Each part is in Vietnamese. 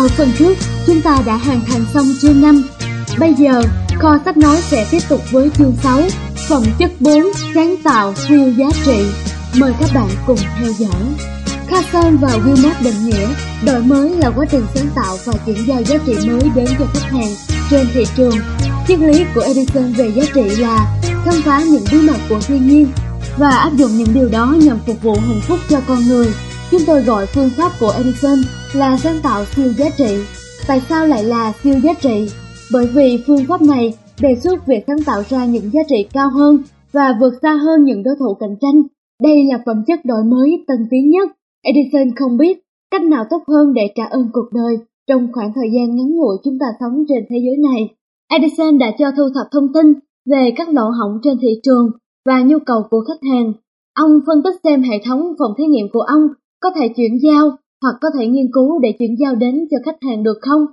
ở phần trước chúng ta đã hoàn thành xong chương 5. Bây giờ, kho sách nói sẽ tiếp tục với chương 6, phẩm chất 4, sáng tạo siêu giá trị. Mời các bạn cùng theo dõi. Carson và Wilmot định nghĩa, đổi mới là quá trình sáng tạo và chuyển giao giá trị mới đến cho khách hàng trên thị trường. Triết lý của Edison về giá trị là khám phá những bí mật của thiên nhiên và áp dụng những điều đó nhằm phục vụ hạnh phúc cho con người. Chúng tôi gọi phương pháp của Edison là sáng tạo siêu giá trị. Tại sao lại là siêu giá trị? Bởi vì phương pháp này đề xuất việc sáng tạo ra những giá trị cao hơn và vượt xa hơn những đối thủ cạnh tranh. Đây là phẩm chất đổi mới tân tiến nhất. Edison không biết cách nào tốt hơn để trả ơn cuộc đời trong khoảng thời gian ngắn ngủi chúng ta sống trên thế giới này. Edison đã cho thu thập thông tin về các lỗ hổng trên thị trường và nhu cầu của khách hàng. Ông phân tích xem hệ thống phòng thí nghiệm của ông có thể chuyển giao hoặc có thể nghiên cứu để chuyển giao đến cho khách hàng được không.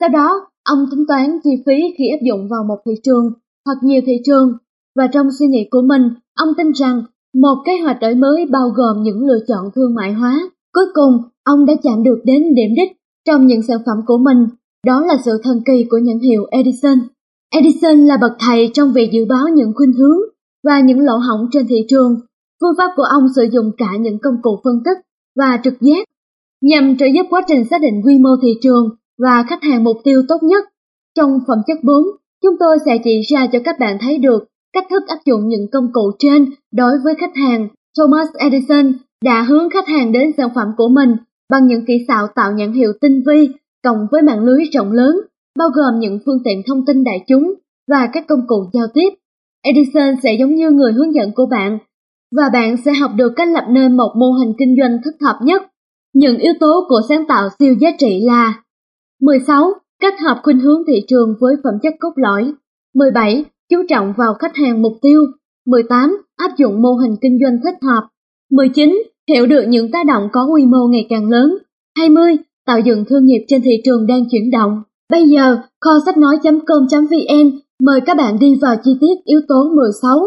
Sau đó, ông tính toán chi phí khi áp dụng vào một thị trường hoặc nhiều thị trường và trong suy nghĩ của mình, ông tin rằng một kế hoạch đổi mới bao gồm những lựa chọn thương mại hóa. Cuối cùng, ông đã chạm được đến điểm đích trong những sản phẩm của mình, đó là sự thần kỳ của nhãn hiệu Edison. Edison là bậc thầy trong việc dự báo những khuynh hướng và những lỗ hổng trên thị trường. Phương pháp của ông sử dụng cả những công cụ phân tích và trực giác nhằm trợ giúp quá trình xác định quy mô thị trường và khách hàng mục tiêu tốt nhất. Trong phẩm chất 4, chúng tôi sẽ chỉ ra cho các bạn thấy được cách thức áp dụng những công cụ trên đối với khách hàng. Thomas Edison đã hướng khách hàng đến sản phẩm của mình bằng những kỹ xảo tạo nhãn hiệu tinh vi cộng với mạng lưới rộng lớn, bao gồm những phương tiện thông tin đại chúng và các công cụ giao tiếp. Edison sẽ giống như người hướng dẫn của bạn và bạn sẽ học được cách lập nên một mô hình kinh doanh thích hợp nhất. Những yếu tố của sáng tạo siêu giá trị là 16. Kết hợp khuynh hướng thị trường với phẩm chất cốt lõi 17. Chú trọng vào khách hàng mục tiêu 18. Áp dụng mô hình kinh doanh thích hợp 19. Hiểu được những tác động có quy mô ngày càng lớn 20. Tạo dựng thương nghiệp trên thị trường đang chuyển động Bây giờ, kho sách nói.com.vn mời các bạn đi vào chi tiết yếu tố 16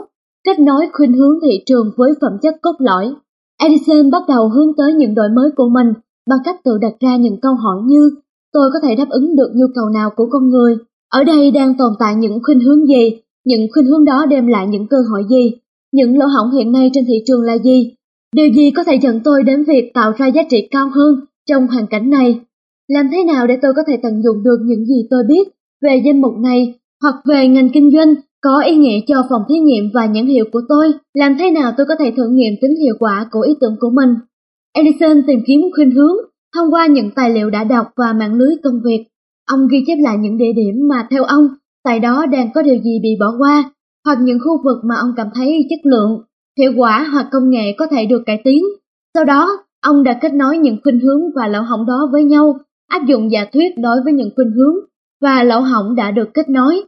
kết nối khuynh hướng thị trường với phẩm chất cốt lõi. Edison bắt đầu hướng tới những đổi mới của mình bằng cách tự đặt ra những câu hỏi như, tôi có thể đáp ứng được nhu cầu nào của con người? Ở đây đang tồn tại những khuynh hướng gì? Những khuynh hướng đó đem lại những cơ hội gì? Những lỗ hổng hiện nay trên thị trường là gì? Điều gì có thể dẫn tôi đến việc tạo ra giá trị cao hơn trong hoàn cảnh này? Làm thế nào để tôi có thể tận dụng được những gì tôi biết về danh mục này hoặc về ngành kinh doanh có ý nghĩa cho phòng thí nghiệm và nhãn hiệu của tôi, làm thế nào tôi có thể thử nghiệm tính hiệu quả của ý tưởng của mình. Edison tìm kiếm khuynh hướng thông qua những tài liệu đã đọc và mạng lưới công việc. Ông ghi chép lại những địa điểm mà theo ông, tại đó đang có điều gì bị bỏ qua, hoặc những khu vực mà ông cảm thấy chất lượng, hiệu quả hoặc công nghệ có thể được cải tiến. Sau đó, ông đã kết nối những khuynh hướng và lỗ hổng đó với nhau, áp dụng giả thuyết đối với những khuynh hướng và lỗ hổng đã được kết nối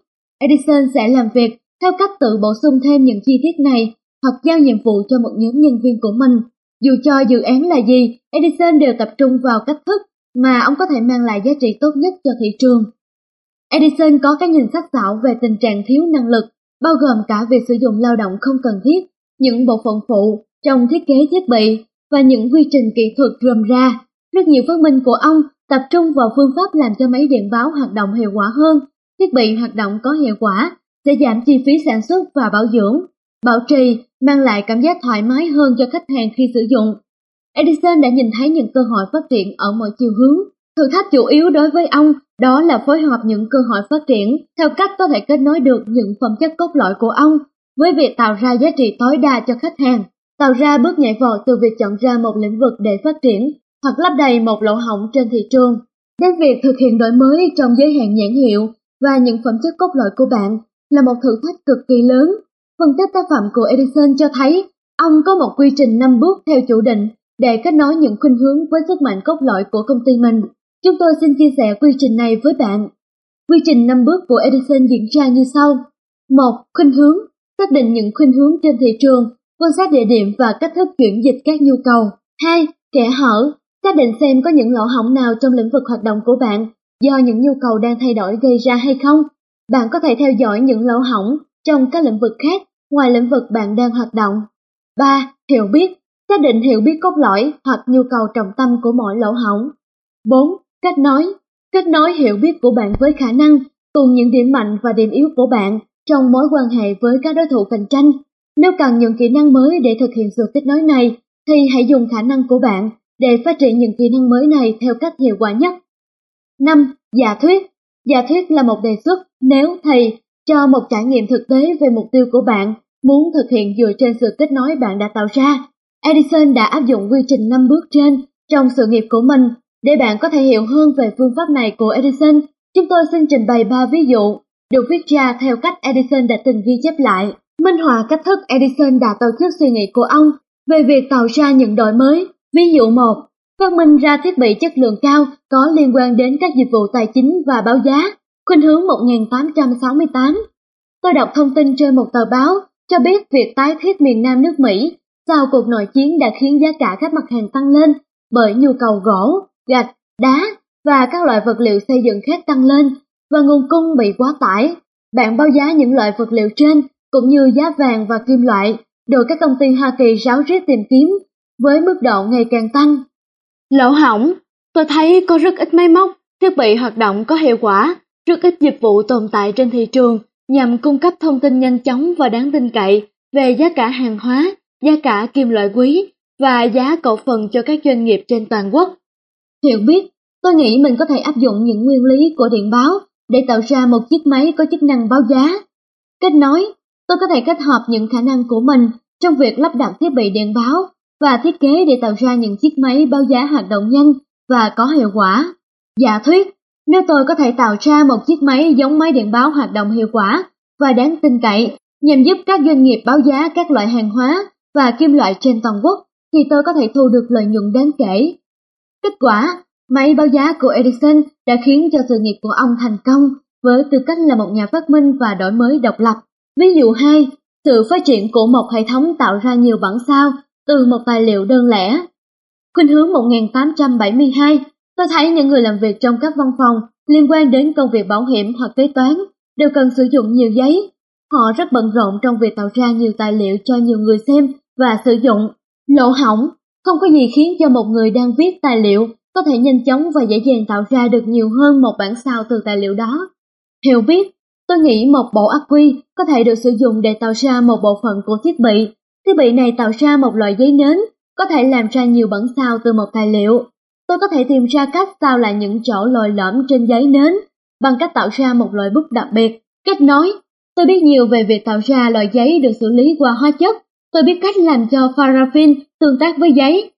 Edison sẽ làm việc theo cách tự bổ sung thêm những chi tiết này hoặc giao nhiệm vụ cho một nhóm nhân viên của mình. Dù cho dự án là gì, Edison đều tập trung vào cách thức mà ông có thể mang lại giá trị tốt nhất cho thị trường. Edison có cái nhìn sắc sảo về tình trạng thiếu năng lực, bao gồm cả việc sử dụng lao động không cần thiết, những bộ phận phụ trong thiết kế thiết bị và những quy trình kỹ thuật rườm ra. Rất nhiều phát minh của ông tập trung vào phương pháp làm cho máy điện báo hoạt động hiệu quả hơn thiết bị hoạt động có hiệu quả sẽ giảm chi phí sản xuất và bảo dưỡng, bảo trì, mang lại cảm giác thoải mái hơn cho khách hàng khi sử dụng. Edison đã nhìn thấy những cơ hội phát triển ở mọi chiều hướng. Thử thách chủ yếu đối với ông đó là phối hợp những cơ hội phát triển theo cách có thể kết nối được những phẩm chất cốt lõi của ông với việc tạo ra giá trị tối đa cho khách hàng, tạo ra bước nhảy vọt từ việc chọn ra một lĩnh vực để phát triển hoặc lấp đầy một lỗ hổng trên thị trường, đến việc thực hiện đổi mới trong giới hạn nhãn hiệu và những phẩm chất cốt lõi của bạn là một thử thách cực kỳ lớn. Phân tích tác phẩm của Edison cho thấy ông có một quy trình 5 bước theo chủ định để kết nối những khuynh hướng với sức mạnh cốt lõi của công ty mình. Chúng tôi xin chia sẻ quy trình này với bạn. Quy trình 5 bước của Edison diễn ra như sau. 1. Khuynh hướng Xác định những khuynh hướng trên thị trường, quan sát địa điểm và cách thức chuyển dịch các nhu cầu. 2. Kẻ hở Xác định xem có những lỗ hổng nào trong lĩnh vực hoạt động của bạn do những nhu cầu đang thay đổi gây ra hay không. Bạn có thể theo dõi những lỗ hổng trong các lĩnh vực khác ngoài lĩnh vực bạn đang hoạt động. 3. Hiểu biết Xác định hiểu biết cốt lõi hoặc nhu cầu trọng tâm của mỗi lỗ hổng. 4. kết nối, kết nối hiểu biết của bạn với khả năng, cùng những điểm mạnh và điểm yếu của bạn trong mối quan hệ với các đối thủ cạnh tranh. Nếu cần những kỹ năng mới để thực hiện sự kết nối này, thì hãy dùng khả năng của bạn để phát triển những kỹ năng mới này theo cách hiệu quả nhất. 5. Giả thuyết Giả thuyết là một đề xuất nếu thầy cho một trải nghiệm thực tế về mục tiêu của bạn muốn thực hiện dựa trên sự kết nối bạn đã tạo ra. Edison đã áp dụng quy trình 5 bước trên trong sự nghiệp của mình. Để bạn có thể hiểu hơn về phương pháp này của Edison, chúng tôi xin trình bày 3 ví dụ, được viết ra theo cách Edison đã từng ghi chép lại, minh họa cách thức Edison đã tổ chức suy nghĩ của ông về việc tạo ra những đổi mới. Ví dụ 1, phát minh ra thiết bị chất lượng cao có liên quan đến các dịch vụ tài chính và báo giá, khuynh hướng 1868. Tôi đọc thông tin trên một tờ báo cho biết việc tái thiết miền Nam nước Mỹ sau cuộc nội chiến đã khiến giá cả các mặt hàng tăng lên bởi nhu cầu gỗ, gạch, đá và các loại vật liệu xây dựng khác tăng lên và nguồn cung bị quá tải. Bạn báo giá những loại vật liệu trên cũng như giá vàng và kim loại được các công ty Hoa Kỳ ráo riết tìm kiếm với mức độ ngày càng tăng. Lỗ hỏng, tôi thấy có rất ít máy móc, thiết bị hoạt động có hiệu quả, rất ít dịch vụ tồn tại trên thị trường nhằm cung cấp thông tin nhanh chóng và đáng tin cậy về giá cả hàng hóa, giá cả kim loại quý và giá cổ phần cho các doanh nghiệp trên toàn quốc. Hiểu biết, tôi nghĩ mình có thể áp dụng những nguyên lý của điện báo để tạo ra một chiếc máy có chức năng báo giá. Kết nối, tôi có thể kết hợp những khả năng của mình trong việc lắp đặt thiết bị điện báo và thiết kế để tạo ra những chiếc máy báo giá hoạt động nhanh và có hiệu quả. Giả thuyết, nếu tôi có thể tạo ra một chiếc máy giống máy điện báo hoạt động hiệu quả và đáng tin cậy nhằm giúp các doanh nghiệp báo giá các loại hàng hóa và kim loại trên toàn quốc, thì tôi có thể thu được lợi nhuận đáng kể. Kết quả, máy báo giá của Edison đã khiến cho sự nghiệp của ông thành công với tư cách là một nhà phát minh và đổi mới độc lập. Ví dụ 2, sự phát triển của một hệ thống tạo ra nhiều bản sao từ một tài liệu đơn lẻ. Khuynh hướng 1872 Tôi thấy những người làm việc trong các văn phòng liên quan đến công việc bảo hiểm hoặc kế toán đều cần sử dụng nhiều giấy. Họ rất bận rộn trong việc tạo ra nhiều tài liệu cho nhiều người xem và sử dụng. Lỗ hỏng, không có gì khiến cho một người đang viết tài liệu có thể nhanh chóng và dễ dàng tạo ra được nhiều hơn một bản sao từ tài liệu đó. Hiểu biết, tôi nghĩ một bộ ắc quy có thể được sử dụng để tạo ra một bộ phận của thiết bị. Thiết bị này tạo ra một loại giấy nến, có thể làm ra nhiều bản sao từ một tài liệu. Tôi có thể tìm ra cách sao lại những chỗ lồi lõm trên giấy nến bằng cách tạo ra một loại bút đặc biệt. Kết nối, tôi biết nhiều về việc tạo ra loại giấy được xử lý qua hóa chất. Tôi biết cách làm cho paraffin tương tác với giấy,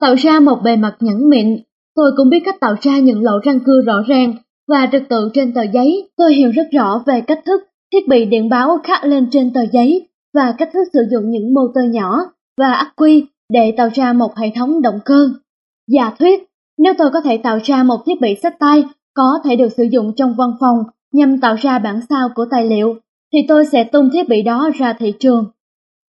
tạo ra một bề mặt nhẵn mịn. Tôi cũng biết cách tạo ra những lỗ răng cưa rõ ràng và trật tự trên tờ giấy. Tôi hiểu rất rõ về cách thức thiết bị điện báo khắc lên trên tờ giấy và cách thức sử dụng những motor nhỏ và ắc quy để tạo ra một hệ thống động cơ. Giả thuyết nếu tôi có thể tạo ra một thiết bị sách tay có thể được sử dụng trong văn phòng nhằm tạo ra bản sao của tài liệu, thì tôi sẽ tung thiết bị đó ra thị trường.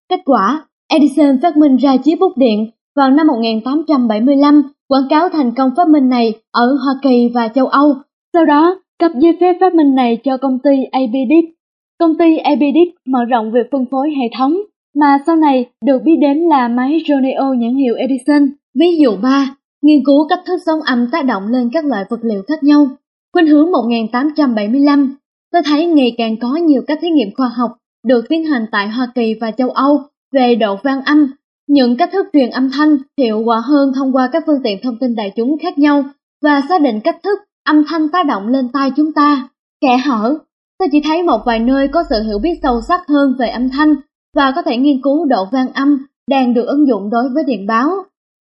Kết quả, Edison phát minh ra chiếc bút điện vào năm 1875, quảng cáo thành công phát minh này ở Hoa Kỳ và châu Âu. Sau đó, cấp giấy phép phát minh này cho công ty ABD. Công ty ABDIC mở rộng việc phân phối hệ thống, mà sau này được biết đến là máy Roneo nhãn hiệu Edison. Ví dụ 3, nghiên cứu cách thức sóng âm tác động lên các loại vật liệu khác nhau. Khuynh hướng 1875, tôi thấy ngày càng có nhiều các thí nghiệm khoa học được tiến hành tại Hoa Kỳ và châu Âu về độ vang âm, những cách thức truyền âm thanh hiệu quả hơn thông qua các phương tiện thông tin đại chúng khác nhau và xác định cách thức âm thanh tác động lên tai chúng ta. Kẻ hở, tôi chỉ thấy một vài nơi có sự hiểu biết sâu sắc hơn về âm thanh và có thể nghiên cứu độ vang âm đang được ứng dụng đối với điện báo.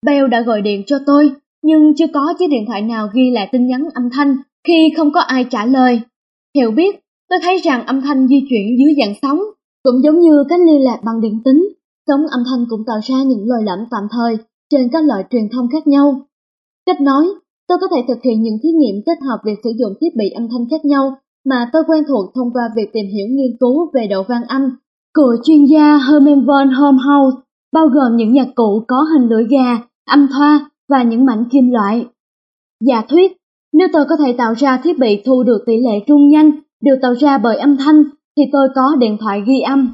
Bell đã gọi điện cho tôi, nhưng chưa có chiếc điện thoại nào ghi lại tin nhắn âm thanh khi không có ai trả lời. Hiểu biết, tôi thấy rằng âm thanh di chuyển dưới dạng sóng, cũng giống như cách liên lạc bằng điện tính. Sóng âm thanh cũng tạo ra những lời lẩm tạm thời trên các loại truyền thông khác nhau. Cách nói, tôi có thể thực hiện những thí nghiệm kết hợp việc sử dụng thiết bị âm thanh khác nhau mà tôi quen thuộc thông qua việc tìm hiểu nghiên cứu về độ vang âm của chuyên gia Herman von Helmholtz, bao gồm những nhạc cụ có hình lưỡi gà, âm thoa và những mảnh kim loại. Giả thuyết, nếu tôi có thể tạo ra thiết bị thu được tỷ lệ trung nhanh được tạo ra bởi âm thanh thì tôi có điện thoại ghi âm.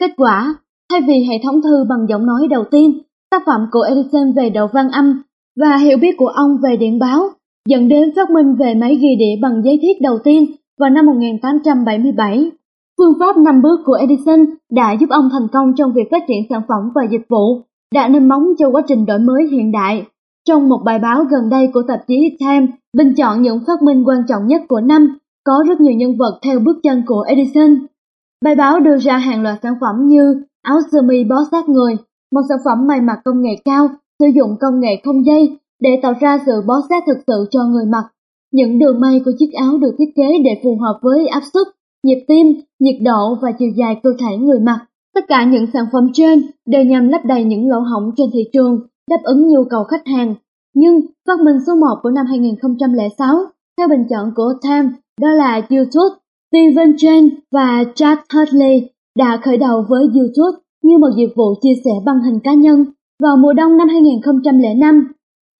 Kết quả, thay vì hệ thống thư bằng giọng nói đầu tiên, tác phẩm của Edison về độ văn âm và hiểu biết của ông về điện báo dẫn đến phát minh về máy ghi đĩa bằng giấy thiết đầu tiên vào năm 1877. Phương pháp năm bước của Edison đã giúp ông thành công trong việc phát triển sản phẩm và dịch vụ, đã nền móng cho quá trình đổi mới hiện đại. Trong một bài báo gần đây của tạp chí Time, bình chọn những phát minh quan trọng nhất của năm, có rất nhiều nhân vật theo bước chân của Edison. Bài báo đưa ra hàng loạt sản phẩm như áo sơ mi bó sát người, một sản phẩm may mặc công nghệ cao, sử dụng công nghệ không dây để tạo ra sự bó sát thực sự cho người mặc. Những đường may của chiếc áo được thiết kế để phù hợp với áp suất, nhịp tim, nhiệt độ và chiều dài cơ thể người mặc. Tất cả những sản phẩm trên đều nhằm lấp đầy những lỗ hổng trên thị trường, đáp ứng nhu cầu khách hàng. Nhưng phát minh số 1 của năm 2006, theo bình chọn của Time, đó là YouTube. Steven Chen và Chad Hartley đã khởi đầu với YouTube như một dịch vụ chia sẻ băng hình cá nhân vào mùa đông năm 2005.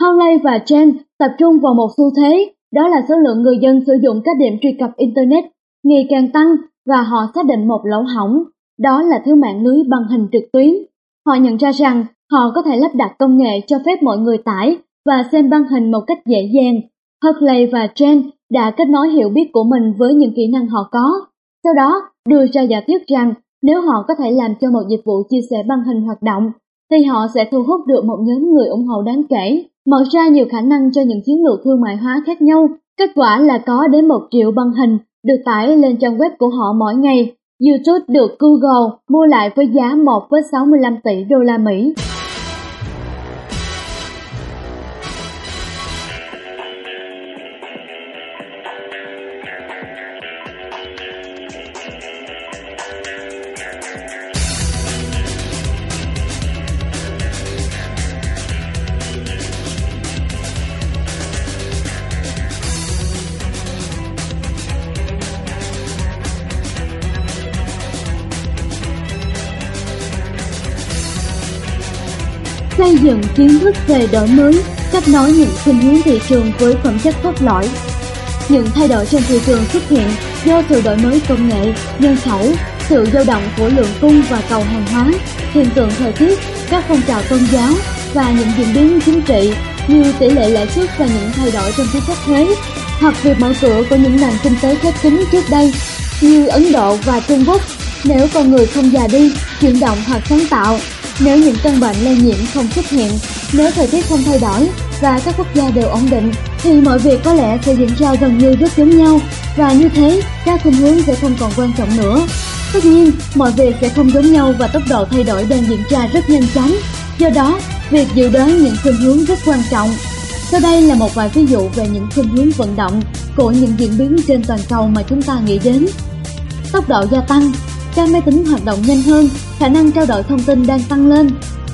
Hartley và Chen tập trung vào một xu thế, đó là số lượng người dân sử dụng các điểm truy cập Internet ngày càng tăng và họ xác định một lỗ hỏng, đó là thiếu mạng lưới băng hình trực tuyến. Họ nhận ra rằng họ có thể lắp đặt công nghệ cho phép mọi người tải và xem băng hình một cách dễ dàng. Hartley và Chen đã kết nối hiểu biết của mình với những kỹ năng họ có. Sau đó, đưa ra giả thuyết rằng nếu họ có thể làm cho một dịch vụ chia sẻ băng hình hoạt động, thì họ sẽ thu hút được một nhóm người ủng hộ đáng kể, mở ra nhiều khả năng cho những chiến lược thương mại hóa khác nhau. Kết quả là có đến một triệu băng hình được tải lên trang web của họ mỗi ngày. YouTube được Google mua lại với giá 1,65 tỷ đô la Mỹ. Kiến thức về đổi mới, cách nói những tình hướng thị trường với phẩm chất cốt lõi. Những thay đổi trên thị trường xuất hiện do sự đổi mới công nghệ, nhân khẩu, sự dao động của lượng cung và cầu hàng hóa, hiện tượng thời tiết, các phong trào tôn giáo và những diễn biến chính trị như tỷ lệ lãi suất và những thay đổi trong chính sách thuế, hoặc việc mở cửa của những nền kinh tế khép kín trước đây như Ấn Độ và Trung Quốc. Nếu con người không già đi, chuyển động hoặc sáng tạo nếu những căn bệnh lây nhiễm không xuất hiện, nếu thời tiết không thay đổi và các quốc gia đều ổn định, thì mọi việc có lẽ sẽ diễn ra gần như rất giống nhau và như thế các khuynh hướng sẽ không còn quan trọng nữa. Tất nhiên, mọi việc sẽ không giống nhau và tốc độ thay đổi đang diễn ra rất nhanh chóng. Do đó, việc dự đoán những khuynh hướng rất quan trọng. Sau đây là một vài ví dụ về những khuynh hướng vận động của những diễn biến trên toàn cầu mà chúng ta nghĩ đến. Tốc độ gia tăng các máy tính hoạt động nhanh hơn, khả năng trao đổi thông tin đang tăng lên.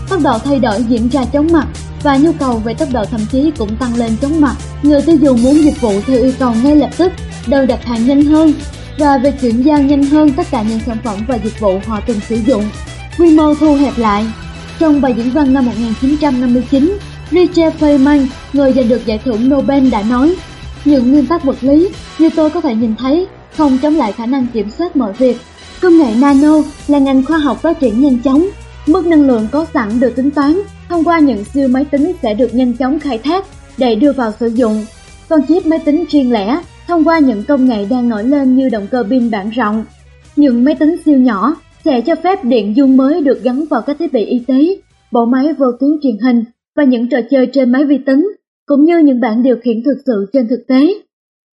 Tốc độ thay đổi diễn ra chóng mặt và nhu cầu về tốc độ thậm chí cũng tăng lên chóng mặt. Người tiêu dùng muốn dịch vụ theo yêu cầu ngay lập tức, đơn đặt hàng nhanh hơn và việc chuyển giao nhanh hơn tất cả những sản phẩm và dịch vụ họ từng sử dụng. Quy mô thu hẹp lại. Trong bài diễn văn năm 1959, Richard Feynman, người giành được giải thưởng Nobel đã nói, những nguyên tắc vật lý như tôi có thể nhìn thấy không chống lại khả năng kiểm soát mọi việc Công nghệ nano là ngành khoa học phát triển nhanh chóng. Mức năng lượng có sẵn được tính toán thông qua những siêu máy tính sẽ được nhanh chóng khai thác để đưa vào sử dụng. Còn chip máy tính riêng lẻ thông qua những công nghệ đang nổi lên như động cơ pin bản rộng. Những máy tính siêu nhỏ sẽ cho phép điện dung mới được gắn vào các thiết bị y tế, bộ máy vô tuyến truyền hình và những trò chơi trên máy vi tính, cũng như những bảng điều khiển thực sự trên thực tế.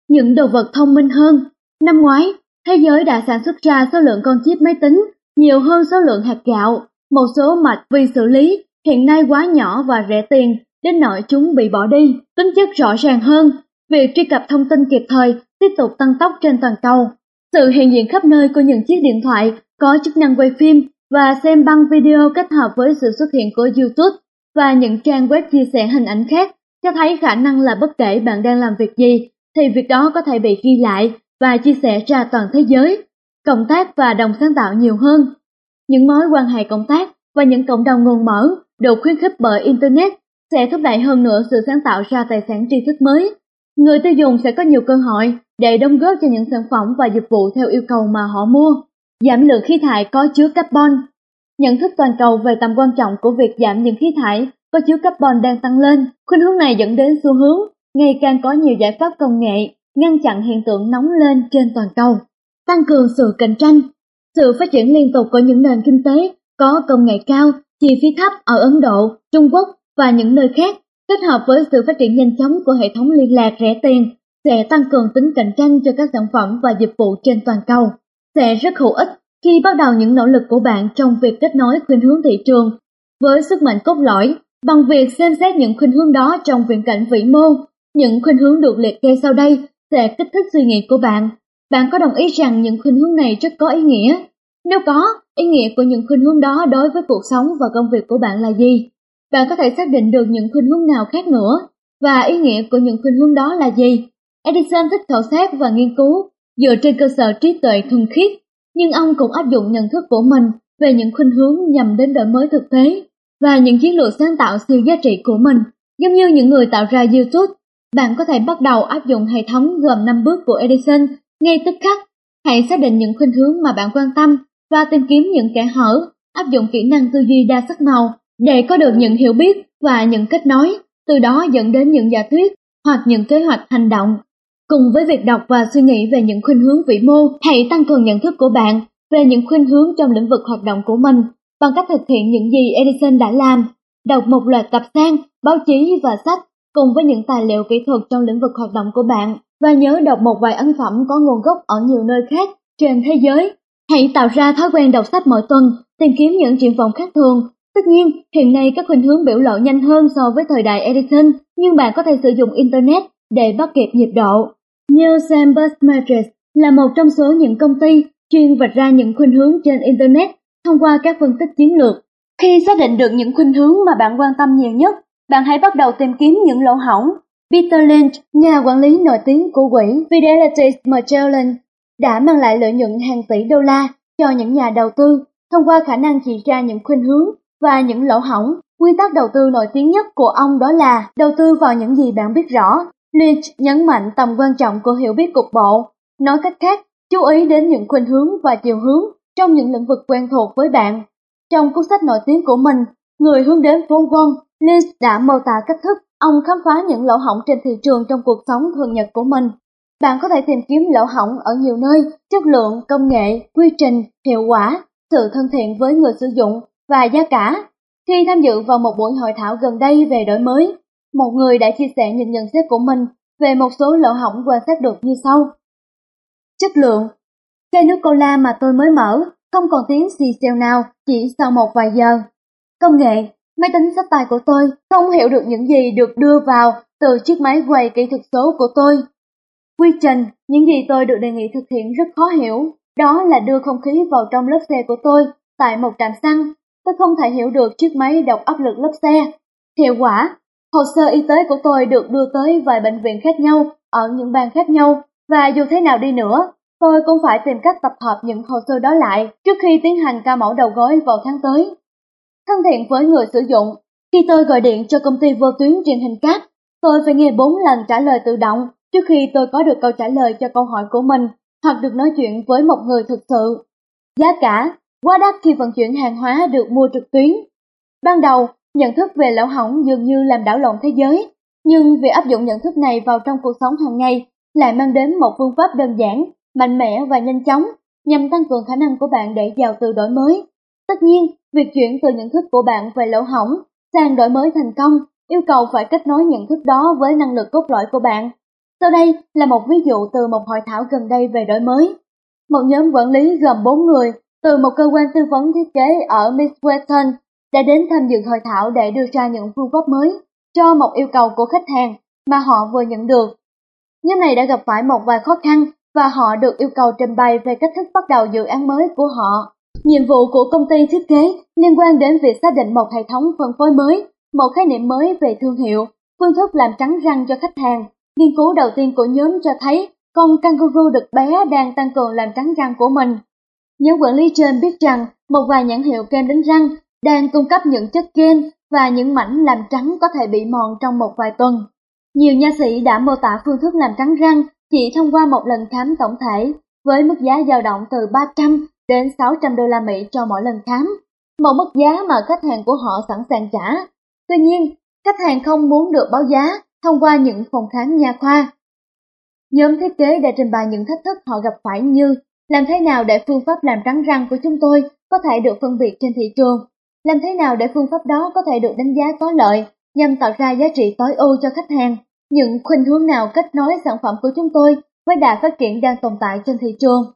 Những đồ vật thông minh hơn. Năm ngoái, Thế giới đã sản xuất ra số lượng con chip máy tính nhiều hơn số lượng hạt gạo. Một số mạch vi xử lý hiện nay quá nhỏ và rẻ tiền đến nỗi chúng bị bỏ đi. Tính chất rõ ràng hơn, việc truy cập thông tin kịp thời tiếp tục tăng tốc trên toàn cầu. Sự hiện diện khắp nơi của những chiếc điện thoại có chức năng quay phim và xem băng video kết hợp với sự xuất hiện của YouTube và những trang web chia sẻ hình ảnh khác cho thấy khả năng là bất kể bạn đang làm việc gì thì việc đó có thể bị ghi lại và chia sẻ ra toàn thế giới, cộng tác và đồng sáng tạo nhiều hơn. Những mối quan hệ cộng tác và những cộng đồng nguồn mở được khuyến khích bởi Internet sẽ thúc đẩy hơn nữa sự sáng tạo ra tài sản tri thức mới. Người tiêu dùng sẽ có nhiều cơ hội để đóng góp cho những sản phẩm và dịch vụ theo yêu cầu mà họ mua. Giảm lượng khí thải có chứa carbon Nhận thức toàn cầu về tầm quan trọng của việc giảm những khí thải có chứa carbon đang tăng lên. Khuynh hướng này dẫn đến xu hướng ngày càng có nhiều giải pháp công nghệ ngăn chặn hiện tượng nóng lên trên toàn cầu, tăng cường sự cạnh tranh. Sự phát triển liên tục của những nền kinh tế có công nghệ cao, chi phí thấp ở Ấn Độ, Trung Quốc và những nơi khác, kết hợp với sự phát triển nhanh chóng của hệ thống liên lạc rẻ tiền, sẽ tăng cường tính cạnh tranh cho các sản phẩm và dịch vụ trên toàn cầu. Sẽ rất hữu ích khi bắt đầu những nỗ lực của bạn trong việc kết nối khuynh hướng thị trường với sức mạnh cốt lõi bằng việc xem xét những khuynh hướng đó trong viễn cảnh vĩ mô. Những khuynh hướng được liệt kê sau đây sẽ kích thích suy nghĩ của bạn. Bạn có đồng ý rằng những khuynh hướng này rất có ý nghĩa? Nếu có, ý nghĩa của những khuynh hướng đó đối với cuộc sống và công việc của bạn là gì? Bạn có thể xác định được những khuynh hướng nào khác nữa? Và ý nghĩa của những khuynh hướng đó là gì? Edison thích khảo sát và nghiên cứu dựa trên cơ sở trí tuệ thuần khiết, nhưng ông cũng áp dụng nhận thức của mình về những khuynh hướng nhằm đến đổi mới thực tế và những chiến lược sáng tạo siêu giá trị của mình. Giống như những người tạo ra YouTube, bạn có thể bắt đầu áp dụng hệ thống gồm 5 bước của Edison ngay tức khắc. Hãy xác định những khuynh hướng mà bạn quan tâm và tìm kiếm những kẻ hở, áp dụng kỹ năng tư duy đa sắc màu để có được những hiểu biết và những kết nối, từ đó dẫn đến những giả thuyết hoặc những kế hoạch hành động. Cùng với việc đọc và suy nghĩ về những khuynh hướng vĩ mô, hãy tăng cường nhận thức của bạn về những khuynh hướng trong lĩnh vực hoạt động của mình bằng cách thực hiện những gì Edison đã làm, đọc một loạt tập san, báo chí và sách cùng với những tài liệu kỹ thuật trong lĩnh vực hoạt động của bạn và nhớ đọc một vài ấn phẩm có nguồn gốc ở nhiều nơi khác trên thế giới. Hãy tạo ra thói quen đọc sách mỗi tuần, tìm kiếm những triển vọng khác thường. Tất nhiên, hiện nay các khuynh hướng biểu lộ nhanh hơn so với thời đại Edison, nhưng bạn có thể sử dụng Internet để bắt kịp nhịp độ. Như Sambus Matrix là một trong số những công ty chuyên vạch ra những khuynh hướng trên Internet thông qua các phân tích chiến lược. Khi xác định được những khuynh hướng mà bạn quan tâm nhiều nhất, bạn hãy bắt đầu tìm kiếm những lỗ hổng. Peter Lynch, nhà quản lý nổi tiếng của quỹ Fidelity Magellan, đã mang lại lợi nhuận hàng tỷ đô la cho những nhà đầu tư thông qua khả năng chỉ ra những khuynh hướng và những lỗ hổng. Quy tắc đầu tư nổi tiếng nhất của ông đó là đầu tư vào những gì bạn biết rõ. Lynch nhấn mạnh tầm quan trọng của hiểu biết cục bộ. Nói cách khác, chú ý đến những khuynh hướng và chiều hướng trong những lĩnh vực quen thuộc với bạn. Trong cuốn sách nổi tiếng của mình, Người hướng đến phố Wall, Liz đã mô tả cách thức ông khám phá những lỗ hổng trên thị trường trong cuộc sống thường nhật của mình. Bạn có thể tìm kiếm lỗ hổng ở nhiều nơi, chất lượng, công nghệ, quy trình, hiệu quả, sự thân thiện với người sử dụng và giá cả. Khi tham dự vào một buổi hội thảo gần đây về đổi mới, một người đã chia sẻ những nhận xét của mình về một số lỗ hổng quan sát được như sau. Chất lượng Chai nước cola mà tôi mới mở không còn tiếng xì xèo nào chỉ sau một vài giờ. Công nghệ, máy tính sách tài của tôi không hiểu được những gì được đưa vào từ chiếc máy quay kỹ thuật số của tôi. Quy trình, những gì tôi được đề nghị thực hiện rất khó hiểu. Đó là đưa không khí vào trong lớp xe của tôi tại một trạm xăng. Tôi không thể hiểu được chiếc máy đọc áp lực lớp xe. Hiệu quả, hồ sơ y tế của tôi được đưa tới vài bệnh viện khác nhau ở những bang khác nhau và dù thế nào đi nữa, tôi cũng phải tìm cách tập hợp những hồ sơ đó lại trước khi tiến hành ca mẫu đầu gói vào tháng tới. Thân thiện với người sử dụng, khi tôi gọi điện cho công ty vô tuyến truyền hình cáp, tôi phải nghe 4 lần trả lời tự động trước khi tôi có được câu trả lời cho câu hỏi của mình hoặc được nói chuyện với một người thực sự. Giá cả, quá đắt khi vận chuyển hàng hóa được mua trực tuyến. Ban đầu, nhận thức về lỗ hỏng dường như làm đảo lộn thế giới, nhưng việc áp dụng nhận thức này vào trong cuộc sống hàng ngày lại mang đến một phương pháp đơn giản, mạnh mẽ và nhanh chóng nhằm tăng cường khả năng của bạn để giàu từ đổi mới. Tất nhiên, việc chuyển từ nhận thức của bạn về lỗ hỏng sang đổi mới thành công yêu cầu phải kết nối nhận thức đó với năng lực cốt lõi của bạn. Sau đây là một ví dụ từ một hội thảo gần đây về đổi mới. Một nhóm quản lý gồm 4 người từ một cơ quan tư vấn thiết kế ở Midwestern đã đến tham dự hội thảo để đưa ra những phương pháp mới cho một yêu cầu của khách hàng mà họ vừa nhận được. Nhóm này đã gặp phải một vài khó khăn và họ được yêu cầu trình bày về cách thức bắt đầu dự án mới của họ. Nhiệm vụ của công ty thiết kế liên quan đến việc xác định một hệ thống phân phối mới, một khái niệm mới về thương hiệu, phương thức làm trắng răng cho khách hàng. Nghiên cứu đầu tiên của nhóm cho thấy con kangaroo đực bé đang tăng cường làm trắng răng của mình. Nhóm quản lý trên biết rằng một vài nhãn hiệu kem đánh răng đang cung cấp những chất gen và những mảnh làm trắng có thể bị mòn trong một vài tuần. Nhiều nha sĩ đã mô tả phương thức làm trắng răng chỉ thông qua một lần khám tổng thể với mức giá dao động từ 300 đến 600 đô la Mỹ cho mỗi lần khám, một mức giá mà khách hàng của họ sẵn sàng trả. Tuy nhiên, khách hàng không muốn được báo giá thông qua những phòng khám nha khoa. Nhóm thiết kế đã trình bày những thách thức họ gặp phải như làm thế nào để phương pháp làm trắng răng của chúng tôi có thể được phân biệt trên thị trường, làm thế nào để phương pháp đó có thể được đánh giá có lợi nhằm tạo ra giá trị tối ưu cho khách hàng, những khuynh hướng nào kết nối sản phẩm của chúng tôi với đà phát triển đang tồn tại trên thị trường.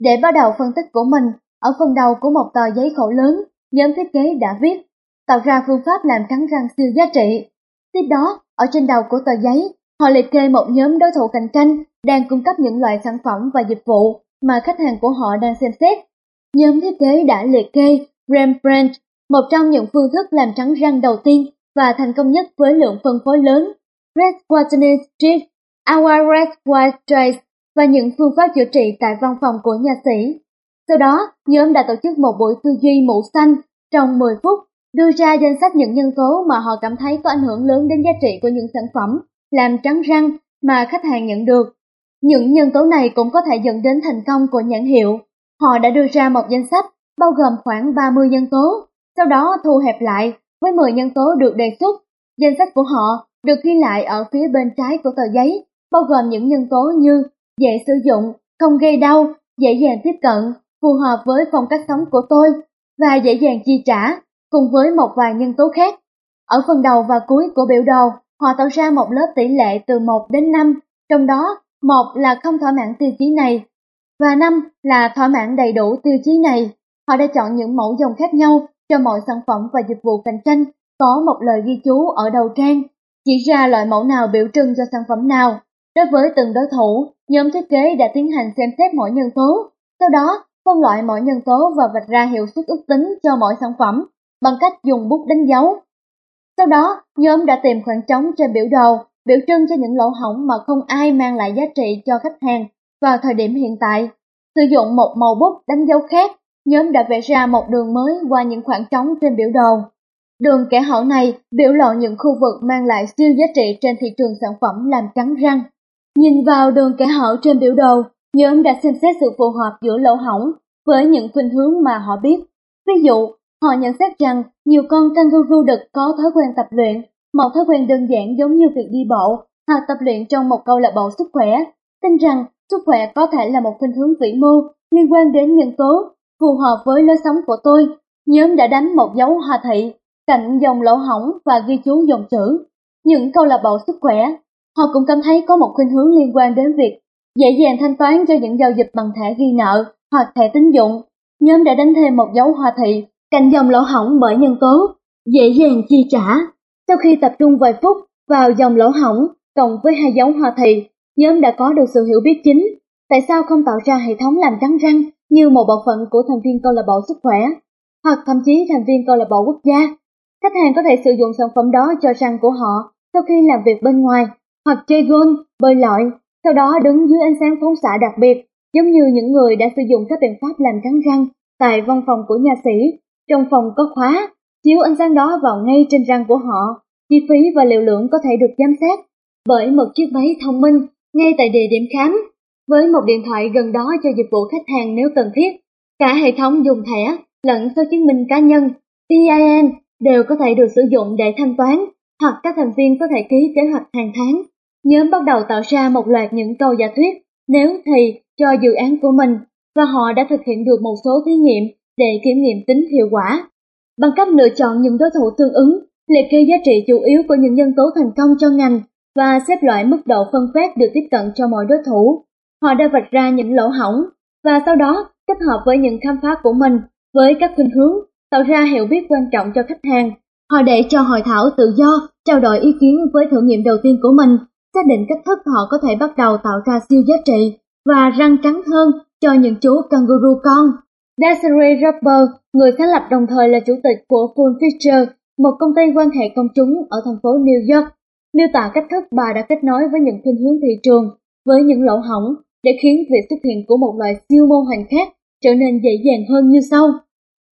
Để bắt đầu phân tích của mình, ở phần đầu của một tờ giấy khổ lớn, nhóm thiết kế đã viết tạo ra phương pháp làm trắng răng siêu giá trị. Tiếp đó, ở trên đầu của tờ giấy, họ liệt kê một nhóm đối thủ cạnh tranh đang cung cấp những loại sản phẩm và dịch vụ mà khách hàng của họ đang xem xét. Nhóm thiết kế đã liệt kê Rembrandt, một trong những phương thức làm trắng răng đầu tiên và thành công nhất với lượng phân phối lớn, Red Whitening Street, Our Red White Trace và những phương pháp chữa trị tại văn phòng của nha sĩ. Sau đó, nhóm đã tổ chức một buổi tư duy mũ xanh trong 10 phút, đưa ra danh sách những nhân tố mà họ cảm thấy có ảnh hưởng lớn đến giá trị của những sản phẩm làm trắng răng mà khách hàng nhận được. Những nhân tố này cũng có thể dẫn đến thành công của nhãn hiệu. Họ đã đưa ra một danh sách bao gồm khoảng 30 nhân tố, sau đó thu hẹp lại với 10 nhân tố được đề xuất. Danh sách của họ được ghi lại ở phía bên trái của tờ giấy, bao gồm những nhân tố như dễ sử dụng, không gây đau, dễ dàng tiếp cận, phù hợp với phong cách sống của tôi và dễ dàng chi trả, cùng với một vài nhân tố khác. Ở phần đầu và cuối của biểu đồ, họ tạo ra một lớp tỷ lệ từ 1 đến 5, trong đó một là không thỏa mãn tiêu chí này, và năm là thỏa mãn đầy đủ tiêu chí này. Họ đã chọn những mẫu dòng khác nhau cho mọi sản phẩm và dịch vụ cạnh tranh, có một lời ghi chú ở đầu trang, chỉ ra loại mẫu nào biểu trưng cho sản phẩm nào. Đối với từng đối thủ, nhóm thiết kế đã tiến hành xem xét mỗi nhân tố, sau đó phân loại mỗi nhân tố và vạch ra hiệu suất ước tính cho mỗi sản phẩm bằng cách dùng bút đánh dấu. Sau đó, nhóm đã tìm khoảng trống trên biểu đồ, biểu trưng cho những lỗ hổng mà không ai mang lại giá trị cho khách hàng vào thời điểm hiện tại. Sử dụng một màu bút đánh dấu khác, nhóm đã vẽ ra một đường mới qua những khoảng trống trên biểu đồ. Đường kẻ hở này biểu lộ những khu vực mang lại siêu giá trị trên thị trường sản phẩm làm trắng răng. Nhìn vào đường kẻ hở trên biểu đồ, nhóm đã xem xét sự phù hợp giữa lỗ hổng với những khuynh hướng mà họ biết. Ví dụ, họ nhận xét rằng nhiều con kangaroo đực có thói quen tập luyện, một thói quen đơn giản giống như việc đi bộ hoặc tập luyện trong một câu lạc bộ sức khỏe, tin rằng sức khỏe có thể là một khuynh hướng vĩ mô liên quan đến nhân tố phù hợp với lối sống của tôi. Nhóm đã đánh một dấu hòa thị cạnh dòng lỗ hổng và ghi chú dòng chữ. Những câu lạc bộ sức khỏe, họ cũng cảm thấy có một khuynh hướng liên quan đến việc dễ dàng thanh toán cho những giao dịch bằng thẻ ghi nợ hoặc thẻ tín dụng. Nhóm đã đánh thêm một dấu hoa thị cạnh dòng lỗ hổng bởi nhân tố dễ dàng chi trả. Sau khi tập trung vài phút vào dòng lỗ hổng cộng với hai dấu hoa thị, nhóm đã có được sự hiểu biết chính tại sao không tạo ra hệ thống làm trắng răng như một bộ phận của thành viên câu lạc bộ sức khỏe hoặc thậm chí thành viên câu lạc bộ quốc gia. Khách hàng có thể sử dụng sản phẩm đó cho răng của họ sau khi làm việc bên ngoài hoặc chơi golf, bơi lội, sau đó đứng dưới ánh sáng phóng xạ đặc biệt giống như những người đã sử dụng các biện pháp làm trắng răng tại văn phòng của nhà sĩ. Trong phòng có khóa, chiếu ánh sáng đó vào ngay trên răng của họ, chi phí và liều lượng có thể được giám sát bởi một chiếc máy thông minh ngay tại địa điểm khám, với một điện thoại gần đó cho dịch vụ khách hàng nếu cần thiết. Cả hệ thống dùng thẻ lẫn số chứng minh cá nhân, PIN đều có thể được sử dụng để thanh toán, hoặc các thành viên có thể ký kế hoạch hàng tháng. Nhóm bắt đầu tạo ra một loạt những câu giả thuyết nếu thì cho dự án của mình và họ đã thực hiện được một số thí nghiệm để kiểm nghiệm tính hiệu quả. Bằng cách lựa chọn những đối thủ tương ứng, liệt kê giá trị chủ yếu của những nhân tố thành công cho ngành và xếp loại mức độ phân phát được tiếp cận cho mỗi đối thủ. Họ đã vạch ra những lỗ hổng và sau đó kết hợp với những khám phá của mình với các khuynh hướng, tạo ra hiểu biết quan trọng cho khách hàng. Họ để cho hội thảo tự do trao đổi ý kiến với thử nghiệm đầu tiên của mình, xác định cách thức họ có thể bắt đầu tạo ra siêu giá trị và răng trắng hơn cho những chú kangaroo con. Desiree Rapper, người sáng lập đồng thời là chủ tịch của Full Feature, một công ty quan hệ công chúng ở thành phố New York, miêu tả cách thức bà đã kết nối với những khuynh hướng thị trường, với những lỗ hổng để khiến việc xuất hiện của một loại siêu mô hình khác trở nên dễ dàng hơn như sau.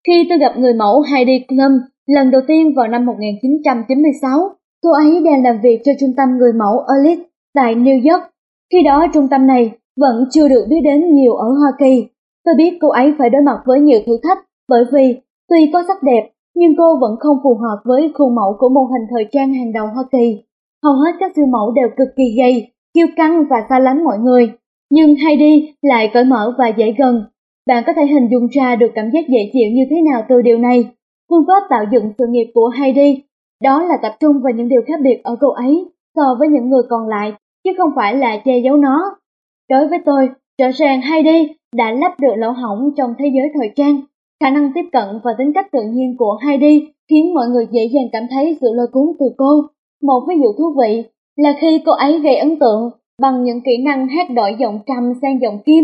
Khi tôi gặp người mẫu Heidi Klum lần đầu tiên vào năm 1996, cô ấy đang làm việc cho trung tâm người mẫu Elite tại New York. Khi đó trung tâm này vẫn chưa được biết đến nhiều ở Hoa Kỳ. Tôi biết cô ấy phải đối mặt với nhiều thử thách bởi vì tuy có sắc đẹp nhưng cô vẫn không phù hợp với khuôn mẫu của mô hình thời trang hàng đầu Hoa Kỳ. hầu hết các siêu mẫu đều cực kỳ gầy, kiêu căng và xa lánh mọi người. Nhưng Heidi lại cởi mở và dễ gần. Bạn có thể hình dung ra được cảm giác dễ chịu như thế nào từ điều này. Phương pháp tạo dựng sự nghiệp của Heidi, đó là tập trung vào những điều khác biệt ở cô ấy so với những người còn lại, chứ không phải là che giấu nó. Đối với tôi, rõ ràng Heidi đã lắp được lỗ hổng trong thế giới thời trang. Khả năng tiếp cận và tính cách tự nhiên của Heidi khiến mọi người dễ dàng cảm thấy sự lôi cuốn từ cô. Một ví dụ thú vị là khi cô ấy gây ấn tượng bằng những kỹ năng hát đổi giọng trầm sang giọng kim.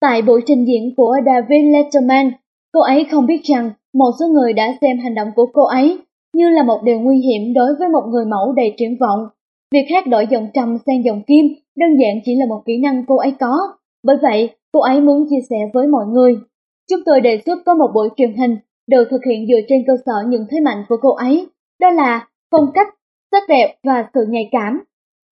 Tại buổi trình diễn của David Letterman, cô ấy không biết rằng một số người đã xem hành động của cô ấy như là một điều nguy hiểm đối với một người mẫu đầy triển vọng. Việc hát đổi giọng trầm sang giọng kim đơn giản chỉ là một kỹ năng cô ấy có, bởi vậy cô ấy muốn chia sẻ với mọi người. Chúng tôi đề xuất có một buổi truyền hình được thực hiện dựa trên cơ sở những thế mạnh của cô ấy, đó là phong cách, sắc đẹp và sự nhạy cảm.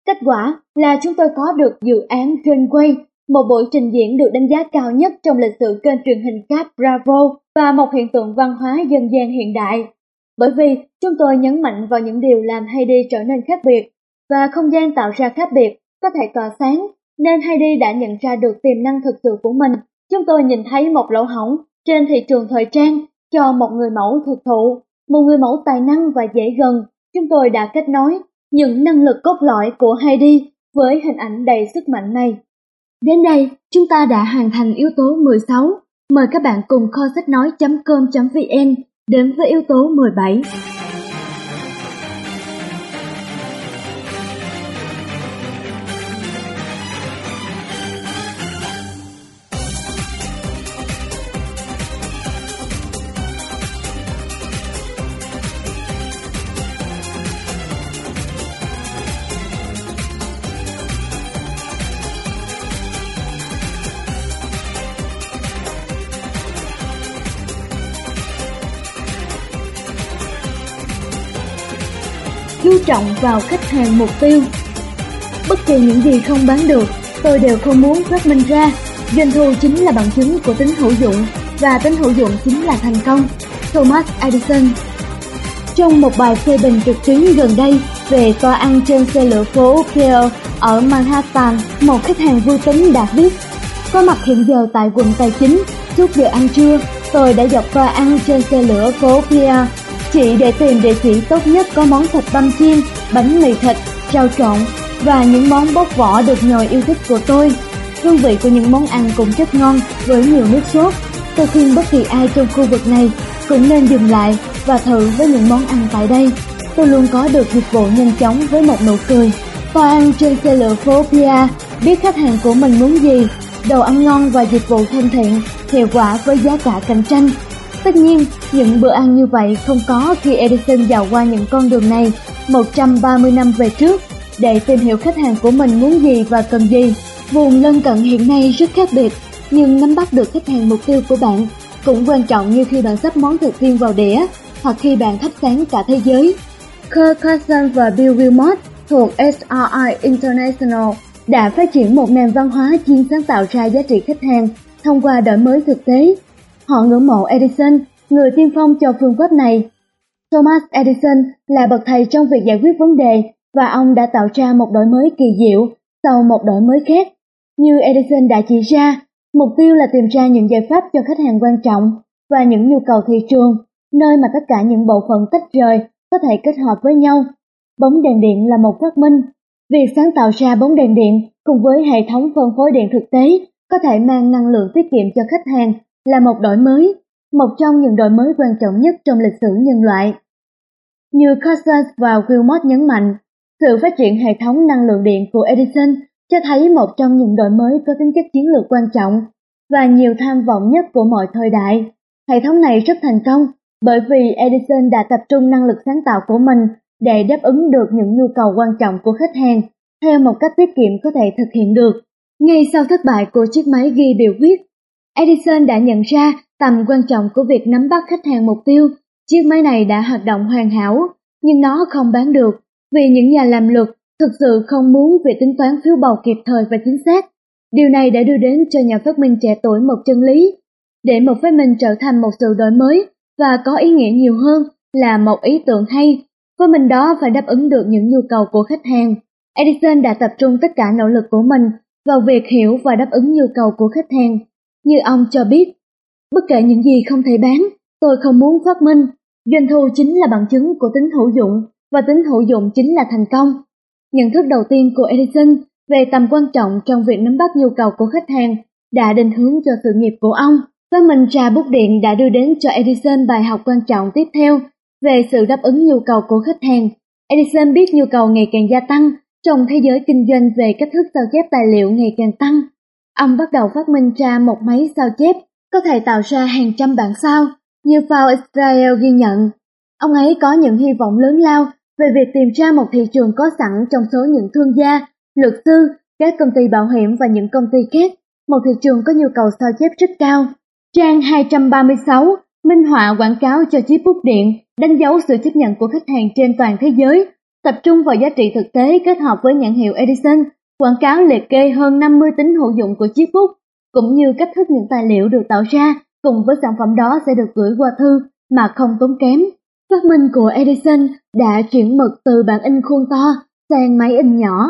Kết quả là chúng tôi có được dự án Runway, một buổi trình diễn được đánh giá cao nhất trong lịch sử kênh truyền hình cáp Bravo và một hiện tượng văn hóa dân gian hiện đại. Bởi vì chúng tôi nhấn mạnh vào những điều làm Heidi trở nên khác biệt, và không gian tạo ra khác biệt có thể tỏa sáng, nên Heidi đã nhận ra được tiềm năng thực sự của mình. Chúng tôi nhìn thấy một lỗ hổng trên thị trường thời trang cho một người mẫu thực thụ, một người mẫu tài năng và dễ gần. Chúng tôi đã kết nối những năng lực cốt lõi của Heidi với hình ảnh đầy sức mạnh này. Đến đây, chúng ta đã hoàn thành yếu tố 16. Mời các bạn cùng kho sách nói.com.vn đến với yếu tố 17. Trọng vào khách hàng mục tiêu. Bất kỳ những gì không bán được, tôi đều không muốn phát minh ra. Doanh thu chính là bằng chứng của tính hữu dụng và tính hữu dụng chính là thành công. Thomas Edison Trong một bài phê bình trực tuyến gần đây về tòa ăn trên xe lửa phố Pier ở Manhattan, một khách hàng vui tính đã viết Có mặt hiện giờ tại quận Tài Chính, suốt giờ ăn trưa, tôi đã dọc tòa ăn trên xe lửa phố Pier chỉ để tìm địa chỉ tốt nhất có món thịt băm chiên, bánh mì thịt, rau trộn và những món bóc vỏ được nhồi yêu thích của tôi. Hương vị của những món ăn cũng rất ngon với nhiều nước sốt. Tôi khuyên bất kỳ ai trong khu vực này cũng nên dừng lại và thử với những món ăn tại đây. Tôi luôn có được dịch vụ nhanh chóng với một nụ cười. Pho ăn trên xe lửa phố Pia biết khách hàng của mình muốn gì, đồ ăn ngon và dịch vụ thân thiện, hiệu quả với giá cả cạnh tranh Tất nhiên, những bữa ăn như vậy không có khi Edison dạo qua những con đường này 130 năm về trước để tìm hiểu khách hàng của mình muốn gì và cần gì. Vùng lân cận hiện nay rất khác biệt, nhưng nắm bắt được khách hàng mục tiêu của bạn cũng quan trọng như khi bạn sắp món thực viên vào đĩa hoặc khi bạn thắp sáng cả thế giới. Kirk Carson và Bill Wilmot thuộc SRI International đã phát triển một nền văn hóa chuyên sáng tạo ra giá trị khách hàng thông qua đổi mới thực tế Họ ngưỡng mộ Edison, người tiên phong cho phương pháp này. Thomas Edison là bậc thầy trong việc giải quyết vấn đề và ông đã tạo ra một đổi mới kỳ diệu sau một đổi mới khác. Như Edison đã chỉ ra, mục tiêu là tìm ra những giải pháp cho khách hàng quan trọng và những nhu cầu thị trường, nơi mà tất cả những bộ phận tách rời có thể kết hợp với nhau. Bóng đèn điện là một phát minh. Việc sáng tạo ra bóng đèn điện cùng với hệ thống phân phối điện thực tế có thể mang năng lượng tiết kiệm cho khách hàng là một đổi mới, một trong những đổi mới quan trọng nhất trong lịch sử nhân loại. Như Cousins và Wilmot nhấn mạnh, sự phát triển hệ thống năng lượng điện của Edison cho thấy một trong những đổi mới có tính chất chiến lược quan trọng và nhiều tham vọng nhất của mọi thời đại. Hệ thống này rất thành công bởi vì Edison đã tập trung năng lực sáng tạo của mình để đáp ứng được những nhu cầu quan trọng của khách hàng theo một cách tiết kiệm có thể thực hiện được. Ngay sau thất bại của chiếc máy ghi biểu quyết, Edison đã nhận ra tầm quan trọng của việc nắm bắt khách hàng mục tiêu. Chiếc máy này đã hoạt động hoàn hảo, nhưng nó không bán được vì những nhà làm luật thực sự không muốn việc tính toán phiếu bầu kịp thời và chính xác. Điều này đã đưa đến cho nhà phát minh trẻ tuổi một chân lý. Để một phát minh trở thành một sự đổi mới và có ý nghĩa nhiều hơn là một ý tưởng hay, phát minh đó phải đáp ứng được những nhu cầu của khách hàng. Edison đã tập trung tất cả nỗ lực của mình vào việc hiểu và đáp ứng nhu cầu của khách hàng. Như ông cho biết, bất kể những gì không thể bán, tôi không muốn phát minh. Doanh thu chính là bằng chứng của tính hữu dụng và tính hữu dụng chính là thành công. Nhận thức đầu tiên của Edison về tầm quan trọng trong việc nắm bắt nhu cầu của khách hàng đã định hướng cho sự nghiệp của ông. Phát minh ra bút điện đã đưa đến cho Edison bài học quan trọng tiếp theo về sự đáp ứng nhu cầu của khách hàng. Edison biết nhu cầu ngày càng gia tăng trong thế giới kinh doanh về cách thức sao chép tài liệu ngày càng tăng. Ông bắt đầu phát minh ra một máy sao chép có thể tạo ra hàng trăm bản sao, như Paul Israel ghi nhận. Ông ấy có những hy vọng lớn lao về việc tìm ra một thị trường có sẵn trong số những thương gia, luật sư, các công ty bảo hiểm và những công ty khác, một thị trường có nhu cầu sao chép rất cao. Trang 236 minh họa quảng cáo cho chiếc bút điện, đánh dấu sự chấp nhận của khách hàng trên toàn thế giới, tập trung vào giá trị thực tế kết hợp với nhãn hiệu Edison, quảng cáo liệt kê hơn 50 tính hữu dụng của chiếc bút, cũng như cách thức những tài liệu được tạo ra cùng với sản phẩm đó sẽ được gửi qua thư mà không tốn kém. Phát minh của Edison đã chuyển mực từ bản in khuôn to sang máy in nhỏ.